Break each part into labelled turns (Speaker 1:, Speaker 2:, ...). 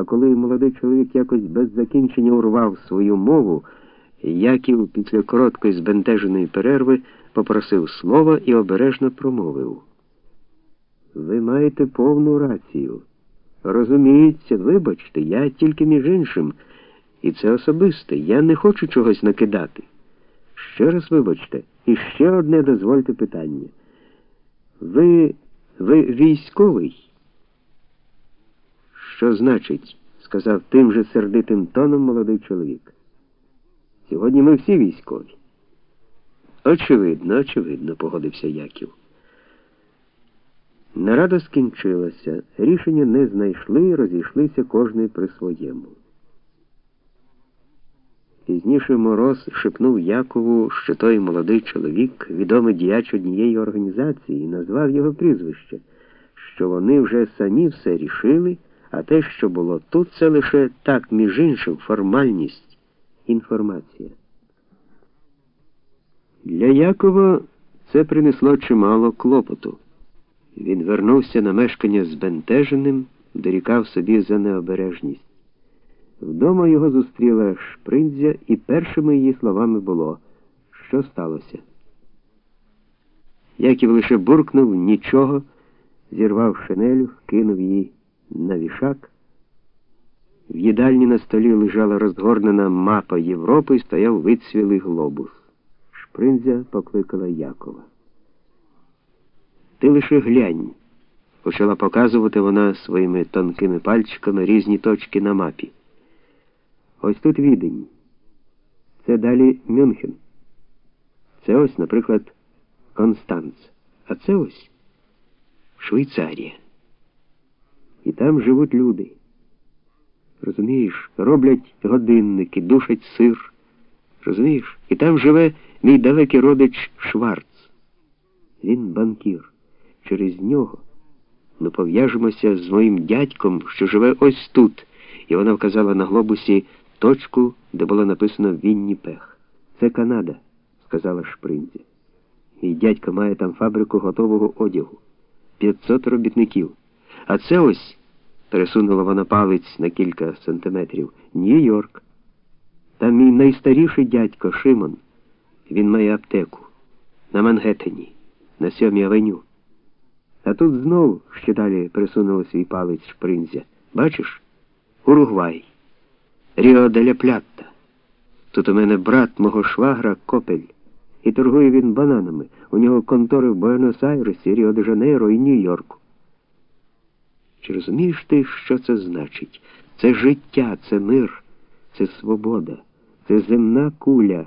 Speaker 1: А коли молодий чоловік якось без закінчення урвав свою мову, Яків після короткої збентеженої перерви попросив слова і обережно промовив. Ви маєте повну рацію. Розуміється, вибачте, я тільки між іншим, і це особисте. Я не хочу чогось накидати. Ще раз вибачте, і ще одне дозвольте питання. Ви ви військовий? Що значить? сказав тим же сердитим тоном молодий чоловік. Сьогодні ми всі військові. Очевидно, очевидно, погодився Яків. Нарада скінчилася, рішення не знайшли, розійшлися кожний при своєму. Пізніше мороз шепнув Якову, що той молодий чоловік, відомий діяч однієї організації, і назвав його прізвище, що вони вже самі все рішили, а те, що було тут, це лише так, між іншим, формальність, інформація. Для Якова це принесло чимало клопоту. Він вернувся на мешкання збентеженим, дорікав собі за необережність. Вдома його зустріла шприндзя, і першими її словами було, що сталося. Яків лише буркнув нічого, зірвав шинелю, кинув її на вішак. В їдальні на столі лежала розгорнена мапа Європи і стояв вицвілий глобус. Шприндзя покликала Якова. Ти лише глянь, почала показувати вона своїми тонкими пальчиками різні точки на мапі. Ось тут відень. Це далі Мюнхен. Це ось, наприклад, Констанц. А це ось Швейцарія. І там живуть люди. Розумієш, роблять годинники, душать сир. Розумієш? І там живе мій далекий родич Шварц. Він банкір. Через нього ми пов'яжемося з моїм дядьком, що живе ось тут. І вона вказала на глобусі точку, де було написано Вінніпех. Це Канада, сказала Шпринзі. Мій дядько має там фабрику готового одягу. 500 робітників. А це ось, пересунула вона палець на кілька сантиметрів, Нью-Йорк. Там мій найстаріший дядько Шимон. Він має аптеку. На Мангеттені, на сьомій авеню. А тут знов ще далі присунула свій палець шпринзя. Бачиш? Уругвай. Ріо деля Плятта. Тут у мене брат мого швагра Копель. І торгує він бананами. У нього контори в Буенос-Айресі, Ріо де Жанейро і Нью-Йорку. Чи розумієш ти, що це значить? Це життя, це мир, це свобода, це земна куля.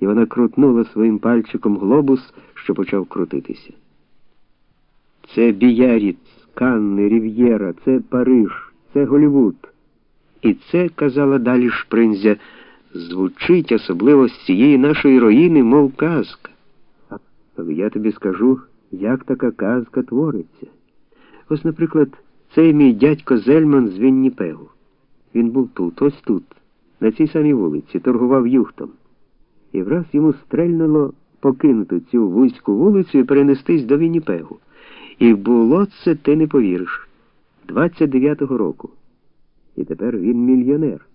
Speaker 1: І вона крутнула своїм пальчиком глобус, що почав крутитися. Це Біяріц, Канни, Рів'єра, це Париж, це Голівуд. І це, казала далі Шпринзя, звучить особливо з цієї нашої руїни, мов казка. Але я тобі скажу, як така казка твориться. Ось, наприклад, цей мій дядько Зельман з Вінніпегу. Він був тут, ось тут, на цій самій вулиці, торгував юхтом. І враз йому стрельнуло покинути цю вузьку вулицю і перенестись до Вінніпегу. І було це, ти не повіриш, 29-го року. І тепер він мільйонер.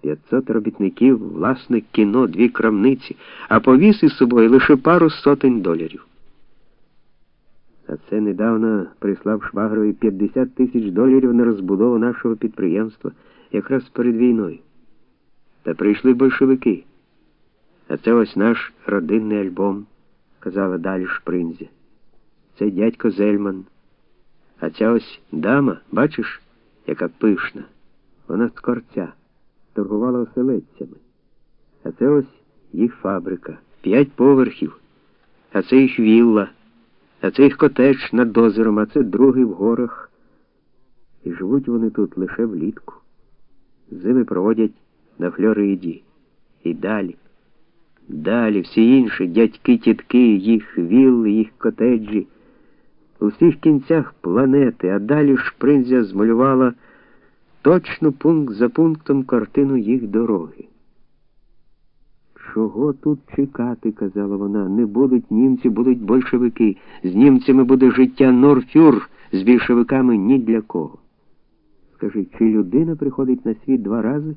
Speaker 1: 500 робітників, власне кіно, дві крамниці, а повіз із собою лише пару сотень доларів. А це недавно прислав Швагрові 50 тисяч доларів на розбудову нашого підприємства якраз перед війною. Та прийшли большевики. А це ось наш родинний альбом, казала далі Шпринзя. Це дядько Зельман. А ця ось дама, бачиш, яка пишна. Вона з корця, торгувала оселедцями. А це ось їх фабрика, п'ять поверхів, а це їх вілла, а це їх котедж над озером, а це другий в горах. І живуть вони тут лише влітку. Зими проводять на Флориді. І далі. Далі всі інші дядьки, тітки, їх вілли, їх котеджі. У всіх кінцях планети, а далі Шпринзя змалювала точно пункт за пунктом картину їх дороги. Чого тут чекати, казала вона, не будуть німці, будуть большевики. З німцями буде життя Норфюр, з більшовиками ні для кого. Скажи, чи людина приходить на світ два рази?